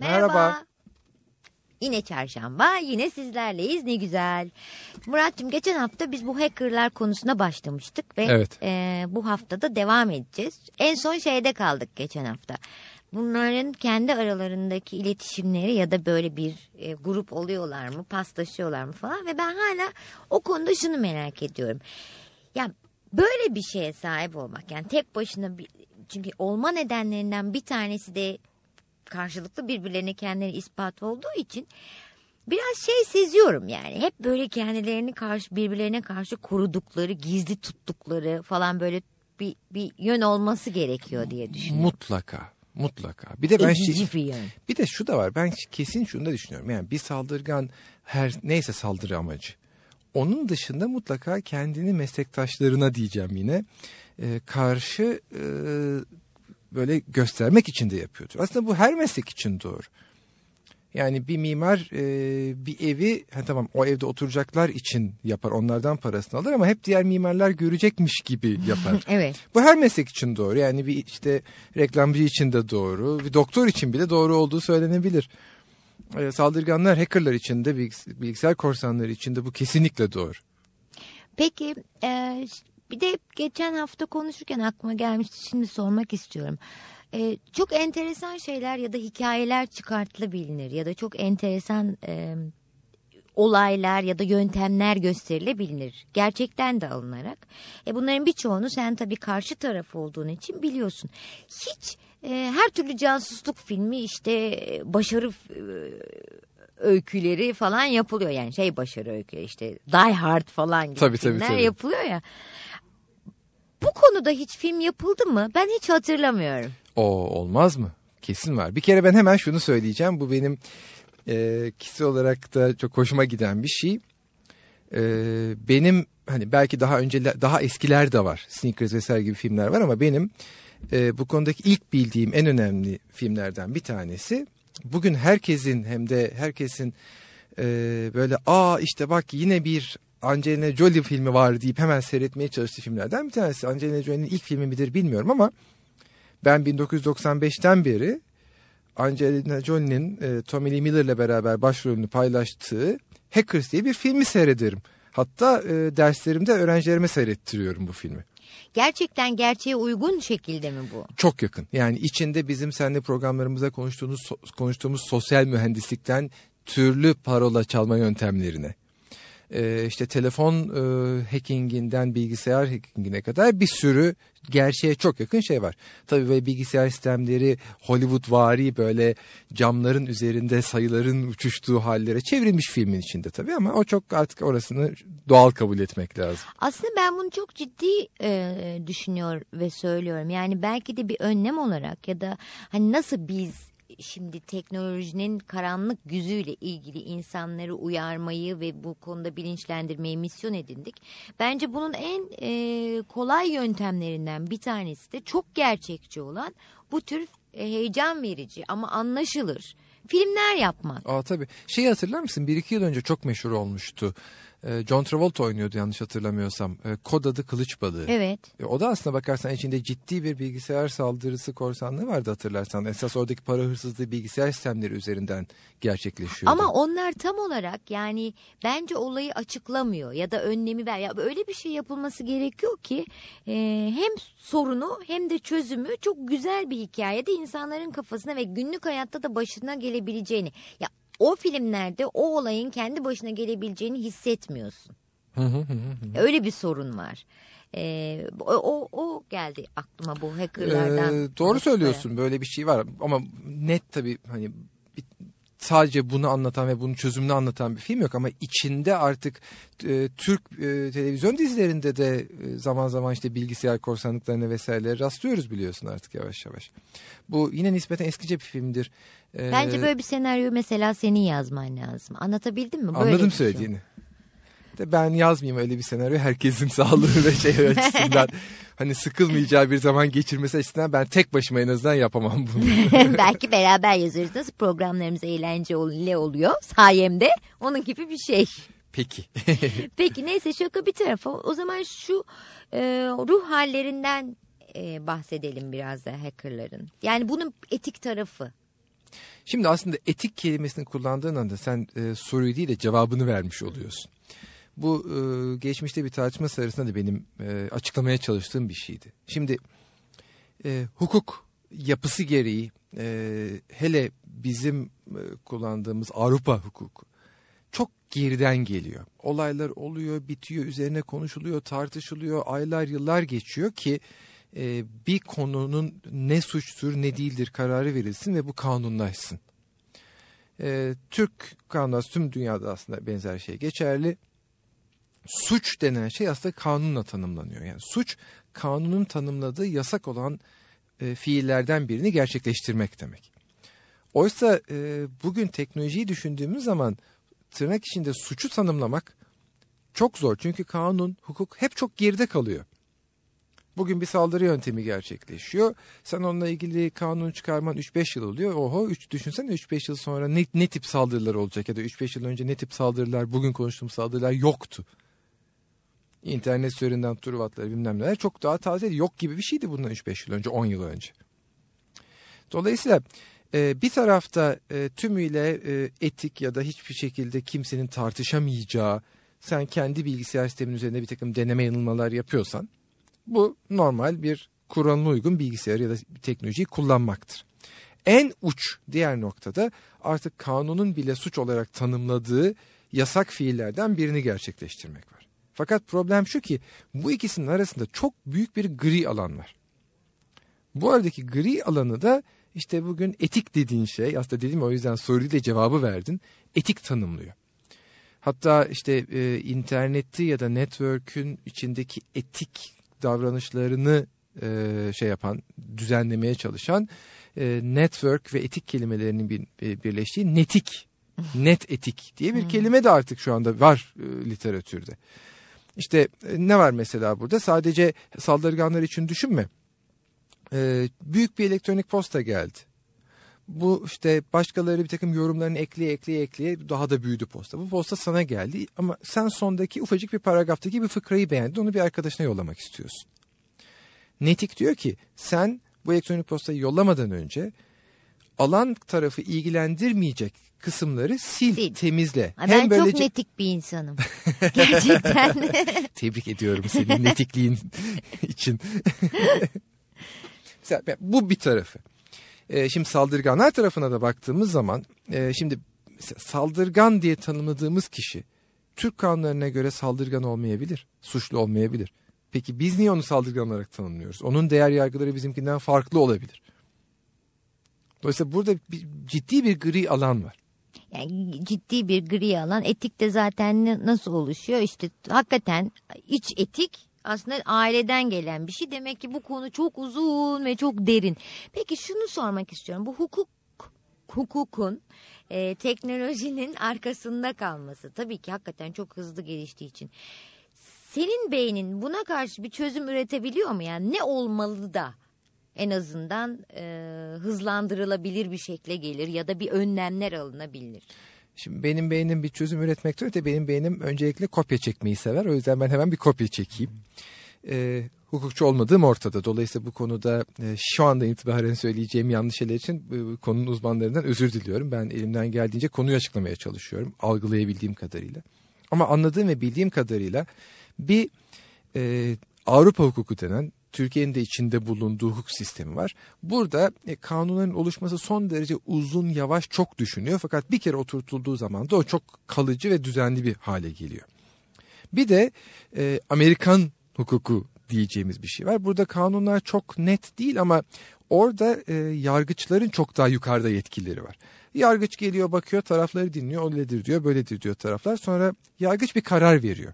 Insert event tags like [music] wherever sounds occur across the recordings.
Merhaba. Merhaba. Yine çarşamba, yine sizlerleyiz. Ne güzel. Murat'cığım geçen hafta biz bu hackerlar konusuna başlamıştık ve Evet. e, bu hafta da devam edeceğiz. En son şeyde kaldık geçen hafta. Bunların kendi aralarındaki iletişimleri ya da böyle bir e, grup oluyorlar mı, paslaşıyorlar mı falan ve ben hala o konuda şunu merak ediyorum. Ya böyle bir şeye sahip olmak yani tek başına bir, çünkü olma nedenlerinden bir tanesi de karşılıklı birbirlerine kendileri ispat olduğu için biraz şey seziyorum yani. Hep böyle kendilerini karşı birbirlerine karşı korudukları, gizli tuttukları falan böyle bir, bir yön olması gerekiyor diye düşünüyorum. Mutlaka. Mutlaka. Bir de ben şey- bir yön. bir de şu da var. Ben kesin şunu da düşünüyorum. Yani bir saldırgan her neyse saldırı amacı. Onun dışında mutlaka kendini meslektaşlarına diyeceğim yine e, karşı e, böyle göstermek için de yapıyordur. Aslında bu her meslek için doğru. Yani bir mimar e, bir evi ha tamam o evde oturacaklar için yapar onlardan parasını alır ama hep diğer mimarlar görecekmiş gibi yapar. [laughs] Evet. Bu her meslek için doğru. Yani bir işte reklamcı için de doğru. Bir doktor için bile doğru olduğu söylenebilir. Ee, saldırganlar, hackerlar için de bilgis- bilgisayar korsanları için de bu kesinlikle doğru. Peki e, bir de geçen hafta konuşurken aklıma gelmişti şimdi sormak istiyorum. E, çok enteresan şeyler ya da hikayeler çıkartılabilir ya da çok enteresan e, olaylar ya da yöntemler gösterilebilir. Gerçekten de alınarak. E, bunların birçoğunu sen tabii karşı taraf olduğun için biliyorsun. Hiç e, her türlü casusluk filmi işte e, başarı e, öyküleri falan yapılıyor. Yani şey başarı öyküleri işte Die Hard falan gibi Tabii, tabii, filmler tabii. yapılıyor ya. Konuda hiç film yapıldı mı? Ben hiç hatırlamıyorum. O olmaz mı? Kesin var. Bir kere ben hemen şunu söyleyeceğim. Bu benim e, kişisel olarak da çok hoşuma giden bir şey. E, benim hani belki daha önce daha eskiler de var. Sneakers vesaire gibi filmler var ama benim e, bu konudaki ilk bildiğim en önemli filmlerden bir tanesi. Bugün herkesin hem de herkesin e, böyle aa işte bak yine bir Angelina Jolie filmi var deyip hemen seyretmeye çalıştığı filmlerden bir tanesi. Angelina Jolie'nin ilk filmi midir bilmiyorum ama ben 1995'ten beri Angelina Jolie'nin e, Tommy Lee Miller'la beraber başrolünü paylaştığı Hackers diye bir filmi seyrederim. Hatta e, derslerimde öğrencilerime seyrettiriyorum bu filmi. Gerçekten gerçeğe uygun şekilde mi bu? Çok yakın. Yani içinde bizim seninle programlarımızda konuştuğumuz konuştuğumuz sosyal mühendislikten türlü parola çalma yöntemlerine. Ee, işte telefon e, hackinginden bilgisayar hackingine kadar bir sürü gerçeğe çok yakın şey var. Tabii böyle bilgisayar sistemleri Hollywood vari böyle camların üzerinde sayıların uçuştuğu hallere çevrilmiş filmin içinde tabii ama o çok artık orasını doğal kabul etmek lazım. Aslında ben bunu çok ciddi e, düşünüyor ve söylüyorum. Yani belki de bir önlem olarak ya da hani nasıl biz şimdi teknolojinin karanlık yüzüyle ilgili insanları uyarmayı ve bu konuda bilinçlendirmeyi misyon edindik. Bence bunun en e, kolay yöntemlerinden bir tanesi de çok gerçekçi olan bu tür e, heyecan verici ama anlaşılır filmler yapmak. Aa tabii. Şeyi hatırlar mısın? Bir iki yıl önce çok meşhur olmuştu. Ee, John Travolta oynuyordu yanlış hatırlamıyorsam. Ee, Kod adı Kılıç Balığı. Evet. E, O da aslına bakarsan içinde ciddi bir bilgisayar saldırısı korsanlığı vardı hatırlarsan. Esas oradaki para hırsızlığı bilgisayar sistemleri üzerinden gerçekleşiyordu. Ama onlar tam olarak yani bence olayı açıklamıyor ya da önlemi ver. Ya öyle bir şey yapılması gerekiyor ki e, hem sorunu hem de çözümü çok güzel bir hikayede insanların kafasına ve günlük hayatta da başına gelebileceğini. Ya o filmlerde o olayın kendi başına gelebileceğini hissetmiyorsun. Öyle bir sorun var. E, o, o, o geldi aklıma bu hackerlardan. Ee, doğru söylüyorsun böyle bir şey var ama net tabii hani sadece bunu anlatan ve bunun çözümünü anlatan bir film yok ama içinde artık e, Türk e, televizyon dizilerinde de e, zaman zaman işte bilgisayar korsanlıklarına vesaire rastlıyoruz biliyorsun artık yavaş yavaş. Bu yine nispeten eskice bir filmdir. Ee, Bence böyle bir senaryo mesela senin yazman lazım. Anlatabildim mi? Böyle Anladım bir şey. De ben yazmayayım öyle bir senaryo. Herkesin [laughs] sağlığı ve şey açısından [laughs] hani sıkılmayacağı bir zaman geçirmesi açısından ben tek başıma en azından yapamam bunu. [laughs] Belki beraber yazarız. Programlarımız eğlenceli oluyor sayemde. Onun gibi bir şey. Peki. Peki neyse şaka bir tarafa. O zaman şu e, ruh hallerinden e, bahsedelim biraz da hackerların. Yani bunun etik tarafı. Şimdi aslında etik kelimesini kullandığın anda sen e, soruyu değil de cevabını vermiş oluyorsun. Bu e, geçmişte bir tartışma sırasında da benim e, açıklamaya çalıştığım bir şeydi. Şimdi e, hukuk yapısı gereği e, hele bizim e, kullandığımız Avrupa hukuku çok geriden geliyor. Olaylar oluyor, bitiyor, üzerine konuşuluyor, tartışılıyor, aylar yıllar geçiyor ki e, bir konunun ne suçtur ne değildir kararı verilsin ve bu kanunlaşsın. E, Türk kanunu tüm dünyada aslında benzer şey geçerli. Suç denen şey aslında kanunla tanımlanıyor. Yani suç kanunun tanımladığı yasak olan e, fiillerden birini gerçekleştirmek demek. Oysa e, bugün teknolojiyi düşündüğümüz zaman tırnak içinde suçu tanımlamak çok zor. Çünkü kanun, hukuk hep çok geride kalıyor. Bugün bir saldırı yöntemi gerçekleşiyor. Sen onunla ilgili kanun çıkarman 3-5 yıl oluyor. Oho 3 düşünsene 3-5 yıl sonra ne, ne tip saldırılar olacak ya da 3-5 yıl önce ne tip saldırılar bugün konuştuğumuz saldırılar yoktu. İnternet üzerinden turvatları bilmem neler çok daha taze yok gibi bir şeydi bundan 3-5 yıl önce 10 yıl önce. Dolayısıyla e, bir tarafta e, tümüyle e, etik ya da hiçbir şekilde kimsenin tartışamayacağı sen kendi bilgisayar sistemin üzerinde bir takım deneme yanılmalar yapıyorsan bu normal bir kuralına uygun bilgisayar ya da teknolojiyi kullanmaktır. En uç diğer noktada artık kanunun bile suç olarak tanımladığı yasak fiillerden birini gerçekleştirmek var. Fakat problem şu ki bu ikisinin arasında çok büyük bir gri alan var. Bu aradaki gri alanı da işte bugün etik dediğin şey aslında dedim o yüzden soruyu da cevabı verdin. Etik tanımlıyor. Hatta işte e, interneti ya da network'ün içindeki etik davranışlarını e, şey yapan, düzenlemeye çalışan e, network ve etik kelimelerinin bir, e, birleştiği netik, net etik diye bir kelime de artık şu anda var e, literatürde. İşte e, ne var mesela burada? Sadece saldırganlar için düşünme. E, büyük bir elektronik posta geldi. Bu işte başkaları bir takım yorumlarını ekleye ekleye ekleye daha da büyüdü posta. Bu posta sana geldi ama sen sondaki ufacık bir paragraftaki bir fıkrayı beğendin onu bir arkadaşına yollamak istiyorsun. Netik diyor ki sen bu elektronik postayı yollamadan önce alan tarafı ilgilendirmeyecek kısımları sil, Sil. temizle. Ha, Ben çok netik bir insanım. [laughs] Gerçekten. [laughs] Tebrik ediyorum senin netikliğin [laughs] için. Mesela bu bir tarafı. Ee, şimdi saldırganlar tarafına da baktığımız zaman e, şimdi saldırgan diye tanımladığımız kişi Türk kanunlarına göre saldırgan olmayabilir, suçlu olmayabilir. Peki biz niye onu saldırgan olarak tanımlıyoruz? Onun değer yargıları bizimkinden farklı olabilir. Dolayısıyla burada bir, ciddi bir gri alan var. Yani ciddi bir gri alan. Etik de zaten nasıl oluşuyor? İşte hakikaten iç etik aslında aileden gelen bir şey. Demek ki bu konu çok uzun ve çok derin. Peki şunu sormak istiyorum. Bu hukuk hukukun e, teknolojinin [laughs] arkasında kalması tabii ki hakikaten çok hızlı geliştiği için. Senin beynin buna karşı bir çözüm üretebiliyor mu? Yani ne olmalı da en azından e, hızlandırılabilir bir şekle gelir ya da bir önlemler alınabilir. Şimdi benim beynim bir çözüm üretmekte öte benim beynim öncelikle kopya çekmeyi sever. O yüzden ben hemen bir kopya çekeyim. Ee, hukukçu olmadığım ortada. Dolayısıyla bu konuda e, şu anda itibaren söyleyeceğim yanlış şeyler için e, konunun uzmanlarından özür diliyorum. Ben elimden geldiğince konuyu açıklamaya çalışıyorum. Algılayabildiğim kadarıyla. Ama anladığım ve bildiğim kadarıyla bir e, Avrupa hukuku denen Türkiye'nin de içinde bulunduğu hukuk sistemi var. Burada e, kanunların oluşması son derece uzun, yavaş, çok düşünüyor. Fakat bir kere oturtulduğu zaman da o çok kalıcı ve düzenli bir hale geliyor. Bir de e, Amerikan hukuku diyeceğimiz bir şey var. Burada kanunlar çok net değil ama orada e, yargıçların çok daha yukarıda yetkileri var. Yargıç geliyor bakıyor tarafları dinliyor öyledir diyor böyledir diyor taraflar. Sonra yargıç bir karar veriyor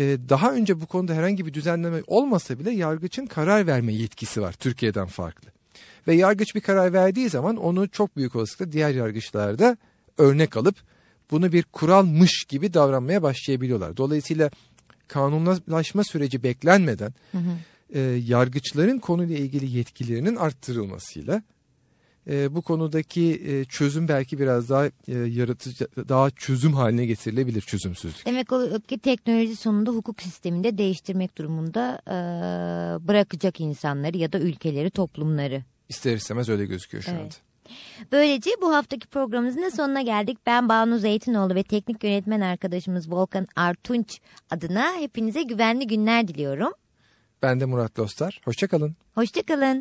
daha önce bu konuda herhangi bir düzenleme olmasa bile yargıçın karar verme yetkisi var Türkiye'den farklı. Ve yargıç bir karar verdiği zaman onu çok büyük olasılıkla diğer yargıçlar da örnek alıp bunu bir kuralmış gibi davranmaya başlayabiliyorlar. Dolayısıyla kanunlaşma süreci beklenmeden hı hı. E, yargıçların konuyla ilgili yetkilerinin arttırılmasıyla e, bu konudaki e, çözüm belki biraz daha e, yaratıcı, daha çözüm haline getirilebilir çözümsüzlük. Demek o ki teknoloji sonunda hukuk sisteminde değiştirmek durumunda e, bırakacak insanları ya da ülkeleri, toplumları. İster istemez öyle gözüküyor şu evet. anda. Böylece bu haftaki programımızın da sonuna geldik. Ben Banu Zeytinoğlu ve teknik yönetmen arkadaşımız Volkan Artunç adına hepinize güvenli günler diliyorum. Ben de Murat Dostlar. Hoşçakalın. Hoşçakalın.